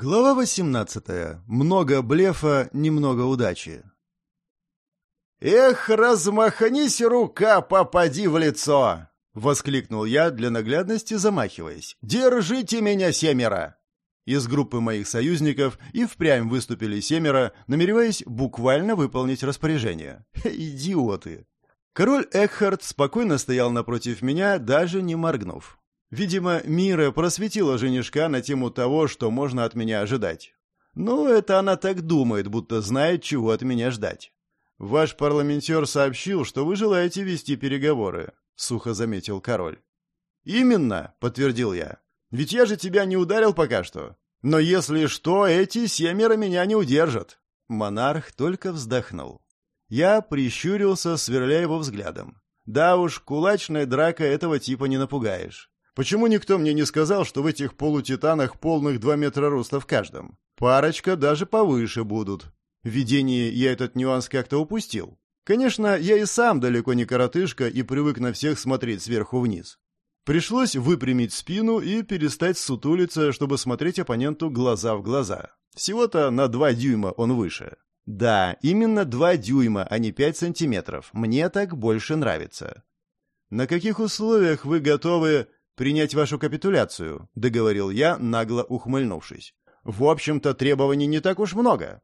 Глава 18. Много блефа, немного удачи. «Эх, размахнись, рука, попади в лицо!» — воскликнул я, для наглядности замахиваясь. «Держите меня, семеро!» Из группы моих союзников и впрямь выступили семеро, намереваясь буквально выполнить распоряжение. Идиоты! Король Экхард спокойно стоял напротив меня, даже не моргнув. Видимо, Мира просветила женишка на тему того, что можно от меня ожидать. Ну, это она так думает, будто знает, чего от меня ждать. «Ваш парламентер сообщил, что вы желаете вести переговоры», — сухо заметил король. «Именно», — подтвердил я. «Ведь я же тебя не ударил пока что. Но если что, эти семеро меня не удержат». Монарх только вздохнул. Я прищурился, сверляя его взглядом. «Да уж, кулачная драка этого типа не напугаешь. Почему никто мне не сказал, что в этих полутитанах полных два метра роста в каждом? Парочка даже повыше будут. В видении я этот нюанс как-то упустил. Конечно, я и сам далеко не коротышка и привык на всех смотреть сверху вниз. Пришлось выпрямить спину и перестать сутулиться, чтобы смотреть оппоненту глаза в глаза. Всего-то на два дюйма он выше. Да, именно два дюйма, а не пять сантиметров. Мне так больше нравится. На каких условиях вы готовы принять вашу капитуляцию», — договорил я, нагло ухмыльнувшись. «В общем-то, требований не так уж много».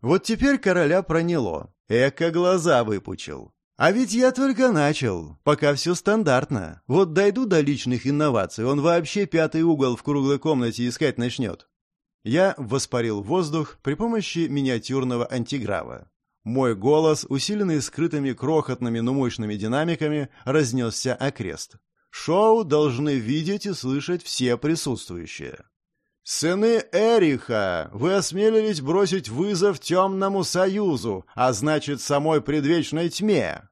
Вот теперь короля проняло. Эко глаза выпучил. А ведь я только начал. Пока все стандартно. Вот дойду до личных инноваций, он вообще пятый угол в круглой комнате искать начнет. Я воспарил воздух при помощи миниатюрного антиграва. Мой голос, усиленный скрытыми крохотными, но мощными динамиками, разнесся окрест. Шоу должны видеть и слышать все присутствующие. «Сыны Эриха, вы осмелились бросить вызов темному союзу, а значит, самой предвечной тьме!»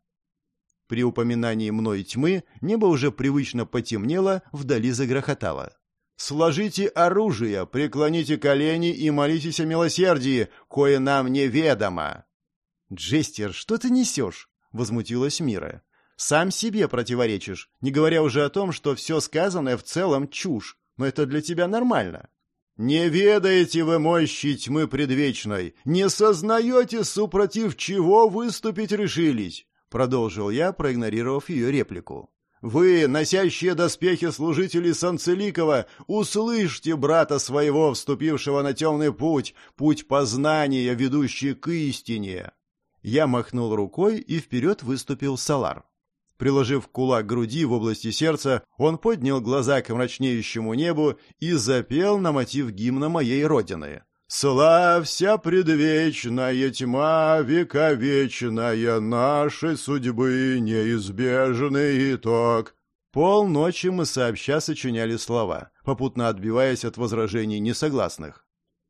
При упоминании мной тьмы небо уже привычно потемнело, вдали загрохотало. «Сложите оружие, преклоните колени и молитесь о милосердии, кое нам неведомо!» «Джестер, что ты несешь?» — возмутилась Мира. Сам себе противоречишь, не говоря уже о том, что все сказанное в целом чушь, но это для тебя нормально. «Не ведаете вы мощи тьмы предвечной, не сознаете, супротив чего выступить решились», продолжил я, проигнорировав ее реплику. «Вы, носящие доспехи служители Санцеликова, услышьте брата своего, вступившего на темный путь, путь познания, ведущий к истине». Я махнул рукой, и вперед выступил Салар. Приложив кулак к груди в области сердца, он поднял глаза к мрачнеющему небу и запел на мотив гимна моей родины. «Славься, предвечная тьма, вековечная, нашей судьбы неизбежный итог». Полночи мы сообща сочиняли слова, попутно отбиваясь от возражений несогласных.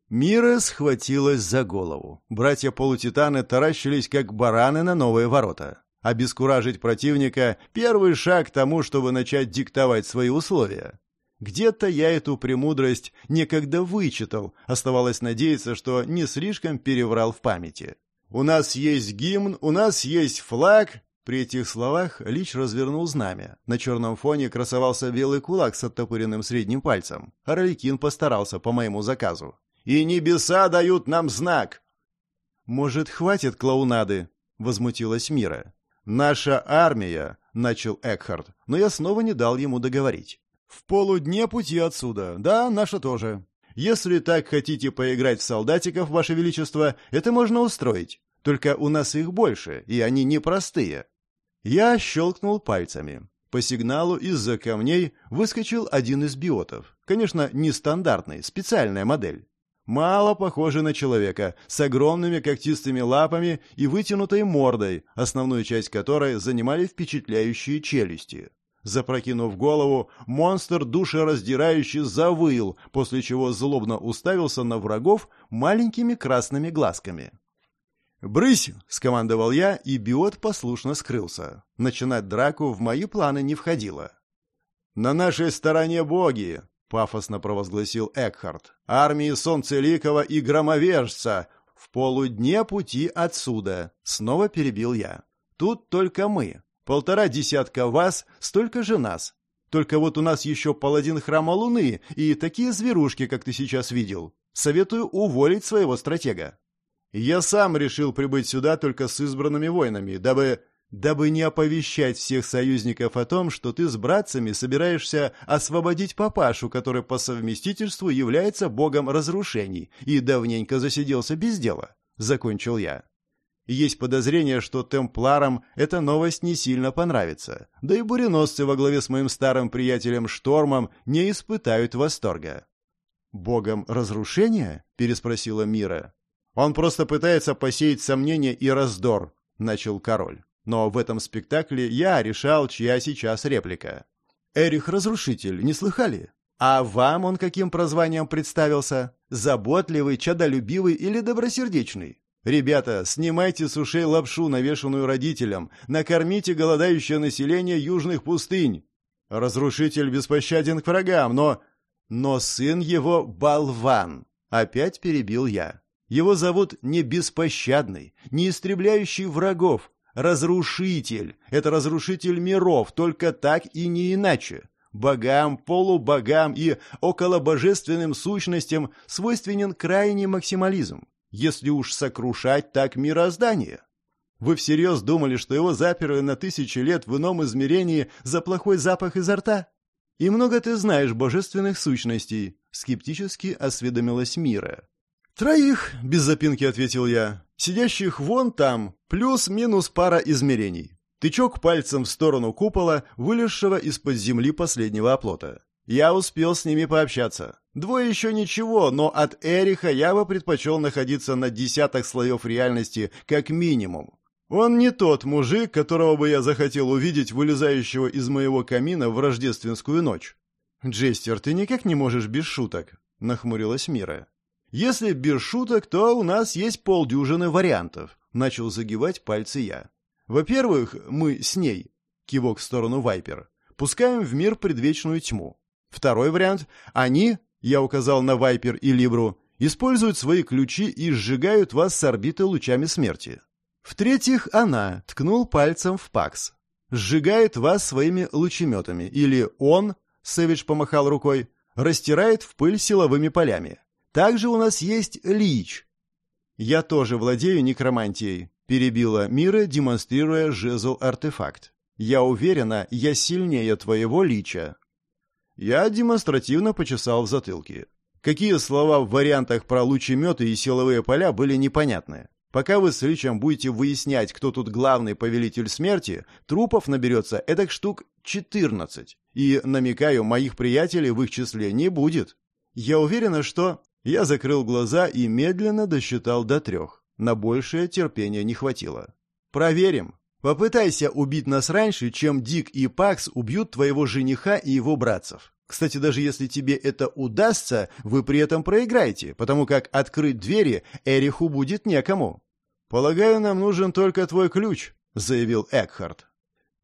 Мира схватилась за голову. Братья-полутитаны таращились, как бараны на новые ворота. Обескуражить противника – первый шаг к тому, чтобы начать диктовать свои условия. Где-то я эту премудрость некогда вычитал, оставалось надеяться, что не слишком переврал в памяти. «У нас есть гимн, у нас есть флаг», при этих словах Лич развернул знамя. На черном фоне красовался белый кулак с оттопыренным средним пальцем. Орликин постарался по моему заказу. «И небеса дают нам знак!» «Может, хватит клоунады?» — возмутилась Мира. «Наша армия», — начал Экхард, но я снова не дал ему договорить. «В полудне пути отсюда. Да, наша тоже. Если так хотите поиграть в солдатиков, Ваше Величество, это можно устроить. Только у нас их больше, и они непростые». Я щелкнул пальцами. По сигналу из-за камней выскочил один из биотов. Конечно, нестандартный, специальная модель. Мало похожий на человека, с огромными когтистыми лапами и вытянутой мордой, основную часть которой занимали впечатляющие челюсти. Запрокинув голову, монстр душераздирающе завыл, после чего злобно уставился на врагов маленькими красными глазками. «Брысь!» — скомандовал я, и биот послушно скрылся. Начинать драку в мои планы не входило. «На нашей стороне боги!» Пафосно провозгласил Экхард. «Армии Солнцеликова и Громовержца! В полудне пути отсюда!» Снова перебил я. «Тут только мы. Полтора десятка вас, столько же нас. Только вот у нас еще паладин храма Луны и такие зверушки, как ты сейчас видел. Советую уволить своего стратега. Я сам решил прибыть сюда только с избранными воинами, дабы дабы не оповещать всех союзников о том, что ты с братцами собираешься освободить папашу, который по совместительству является богом разрушений и давненько засиделся без дела», — закончил я. Есть подозрение, что темпларам эта новость не сильно понравится, да и буреносцы во главе с моим старым приятелем Штормом не испытают восторга. «Богом разрушения?» — переспросила Мира. «Он просто пытается посеять сомнения и раздор», — начал король. Но в этом спектакле я решал, чья сейчас реплика. «Эрих Разрушитель, не слыхали? А вам он каким прозванием представился? Заботливый, чадолюбивый или добросердечный? Ребята, снимайте с ушей лапшу, навешанную родителям, накормите голодающее население южных пустынь. Разрушитель беспощаден к врагам, но... Но сын его — болван. Опять перебил я. Его зовут не беспощадный, не истребляющий врагов, Разрушитель. Это разрушитель миров, только так и не иначе. Богам, полубогам и околобожественным сущностям свойственен крайний максимализм, если уж сокрушать так мироздание. Вы всерьез думали, что его заперли на тысячи лет в ином измерении за плохой запах изо рта? И много ты знаешь божественных сущностей, скептически осведомилась Мира. «Троих», — без запинки ответил я. «Сидящих вон там, плюс-минус пара измерений. Тычок пальцем в сторону купола, вылезшего из-под земли последнего оплота. Я успел с ними пообщаться. Двое еще ничего, но от Эриха я бы предпочел находиться на десяток слоев реальности как минимум. Он не тот мужик, которого бы я захотел увидеть, вылезающего из моего камина в рождественскую ночь. «Джестер, ты никак не можешь без шуток», — нахмурилась Мира. Если без шуток, то у нас есть полдюжины вариантов. Начал загибать пальцы я. Во-первых, мы с ней, кивок в сторону Вайпер, пускаем в мир предвечную тьму. Второй вариант, они, я указал на Вайпер и Либру, используют свои ключи и сжигают вас с орбиты лучами смерти. В-третьих, она ткнул пальцем в Пакс. Сжигает вас своими лучеметами. Или он, Сэвидж помахал рукой, растирает в пыль силовыми полями. Также у нас есть лич. Я тоже владею некромантией, перебила Мира, демонстрируя жезл-артефакт. Я уверена, я сильнее твоего лича. Я демонстративно почесал в затылке. Какие слова в вариантах про лучеметы и силовые поля были непонятны. Пока вы с Личем будете выяснять, кто тут главный повелитель смерти, трупов наберется эдак штук 14. И, намекаю, моих приятелей в их числе не будет. Я уверена, что... Я закрыл глаза и медленно досчитал до трех. На большее терпения не хватило. «Проверим. Попытайся убить нас раньше, чем Дик и Пакс убьют твоего жениха и его братцев. Кстати, даже если тебе это удастся, вы при этом проиграете, потому как открыть двери Эриху будет некому». «Полагаю, нам нужен только твой ключ», — заявил Экхард.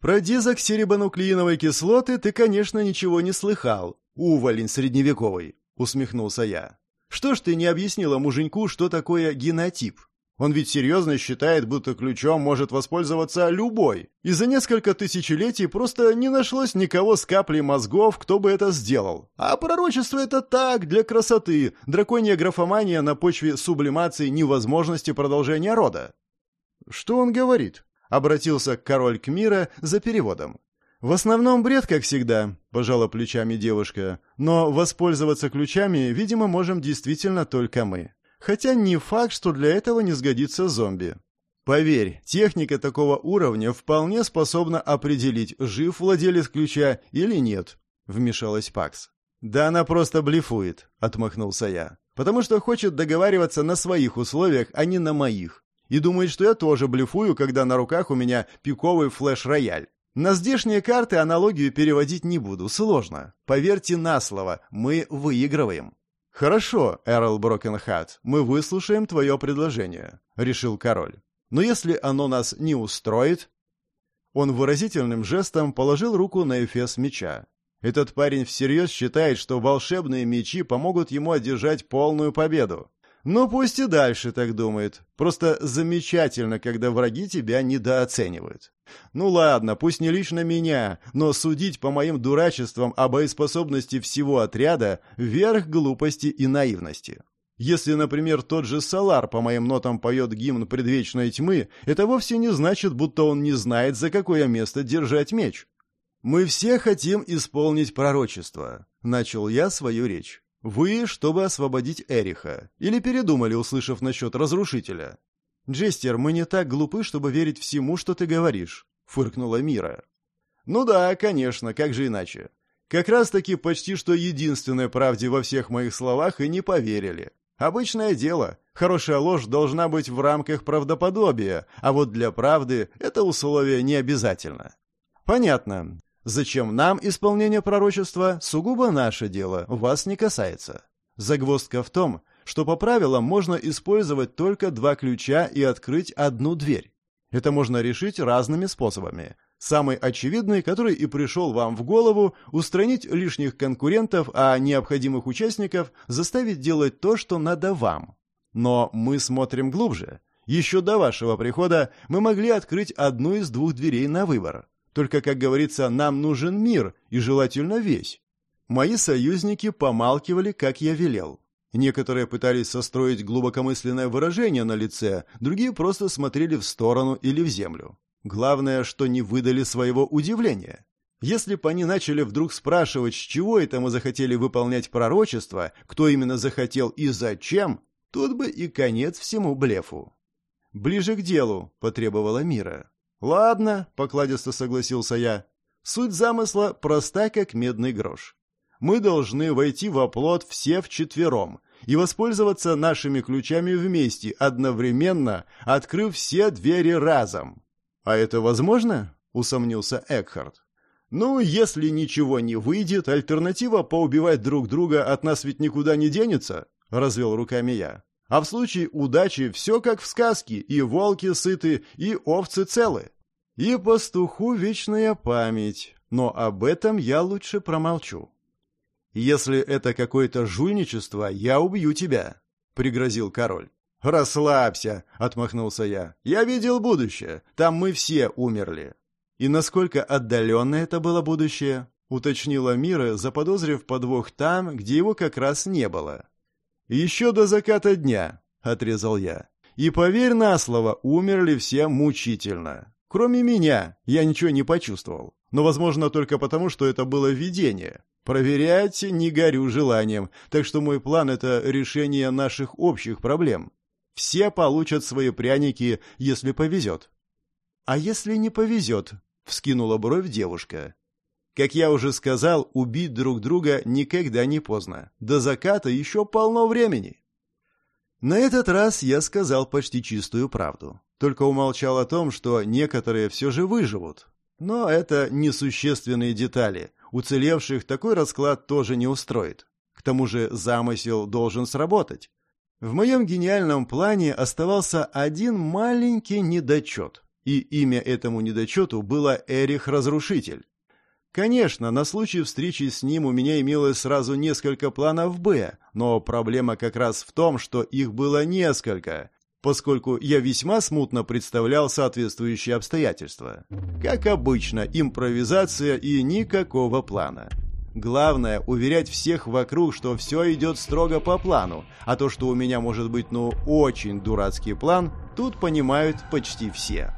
«Про дизоксирибонуклеиновой кислоты ты, конечно, ничего не слыхал, уволень средневековый», — усмехнулся я. Что ж ты не объяснила муженьку, что такое генотип? Он ведь серьезно считает, будто ключом может воспользоваться любой. И за несколько тысячелетий просто не нашлось никого с каплей мозгов, кто бы это сделал. А пророчество это так, для красоты. Драконья графомания на почве сублимации невозможности продолжения рода. Что он говорит? Обратился король к Мира за переводом. «В основном бред, как всегда», — пожала плечами девушка. «Но воспользоваться ключами, видимо, можем действительно только мы. Хотя не факт, что для этого не сгодится зомби. Поверь, техника такого уровня вполне способна определить, жив владелец ключа или нет», — вмешалась Пакс. «Да она просто блефует», — отмахнулся я. «Потому что хочет договариваться на своих условиях, а не на моих. И думает, что я тоже блефую, когда на руках у меня пиковый флеш-рояль. На здешние карты аналогию переводить не буду, сложно. Поверьте на слово, мы выигрываем. Хорошо, Эрл Брокенхат, мы выслушаем твое предложение, решил король. Но если оно нас не устроит... Он выразительным жестом положил руку на эфес меча. Этот парень всерьез считает, что волшебные мечи помогут ему одержать полную победу. Ну, пусть и дальше так думает. Просто замечательно, когда враги тебя недооценивают. Ну ладно, пусть не лично меня, но судить по моим дурачествам о боеспособности всего отряда – верх глупости и наивности. Если, например, тот же Салар по моим нотам поет гимн предвечной тьмы, это вовсе не значит, будто он не знает, за какое место держать меч. «Мы все хотим исполнить пророчество», — начал я свою речь. «Вы, чтобы освободить Эриха. Или передумали, услышав насчет разрушителя?» «Джестер, мы не так глупы, чтобы верить всему, что ты говоришь», — фыркнула Мира. «Ну да, конечно, как же иначе. Как раз-таки почти что единственной правде во всех моих словах и не поверили. Обычное дело. Хорошая ложь должна быть в рамках правдоподобия, а вот для правды это условие не обязательно. Понятно. Зачем нам исполнение пророчества? Сугубо наше дело, вас не касается. Загвоздка в том, что по правилам можно использовать только два ключа и открыть одну дверь. Это можно решить разными способами. Самый очевидный, который и пришел вам в голову, устранить лишних конкурентов, а необходимых участников заставить делать то, что надо вам. Но мы смотрим глубже. Еще до вашего прихода мы могли открыть одну из двух дверей на выбор. Только, как говорится, нам нужен мир, и желательно весь. Мои союзники помалкивали, как я велел. Некоторые пытались состроить глубокомысленное выражение на лице, другие просто смотрели в сторону или в землю. Главное, что не выдали своего удивления. Если бы они начали вдруг спрашивать, с чего это мы захотели выполнять пророчество, кто именно захотел и зачем, тут бы и конец всему блефу. «Ближе к делу», — потребовала Мира. «Ладно», — покладисто согласился я. «Суть замысла проста, как медный грош. Мы должны войти в оплот все вчетвером и воспользоваться нашими ключами вместе, одновременно открыв все двери разом. «А это возможно?» — усомнился Экхард. «Ну, если ничего не выйдет, альтернатива поубивать друг друга от нас ведь никуда не денется», — развел руками я. «А в случае удачи все как в сказке, и волки сыты, и овцы целы. И пастуху вечная память, но об этом я лучше промолчу». «Если это какое-то жульничество, я убью тебя», — пригрозил король. «Расслабься», — отмахнулся я. «Я видел будущее. Там мы все умерли». «И насколько отдаленно это было будущее?» — уточнила Мира, заподозрив подвох там, где его как раз не было. «Еще до заката дня», — отрезал я. «И поверь на слово, умерли все мучительно. Кроме меня, я ничего не почувствовал. Но, возможно, только потому, что это было видение. Проверять не горю желанием, так что мой план — это решение наших общих проблем. Все получат свои пряники, если повезет. А если не повезет? Вскинула бровь девушка. Как я уже сказал, убить друг друга никогда не поздно. До заката еще полно времени. На этот раз я сказал почти чистую правду. Только умолчал о том, что некоторые все же выживут. Но это несущественные детали. Уцелевших такой расклад тоже не устроит. К тому же замысел должен сработать. В моем гениальном плане оставался один маленький недочет, и имя этому недочету было Эрих-Разрушитель. Конечно, на случай встречи с ним у меня имелось сразу несколько планов «Б», но проблема как раз в том, что их было несколько, поскольку я весьма смутно представлял соответствующие обстоятельства. Как обычно, импровизация и никакого плана. Главное – уверять всех вокруг, что все идет строго по плану, а то, что у меня может быть, ну, очень дурацкий план, тут понимают почти все.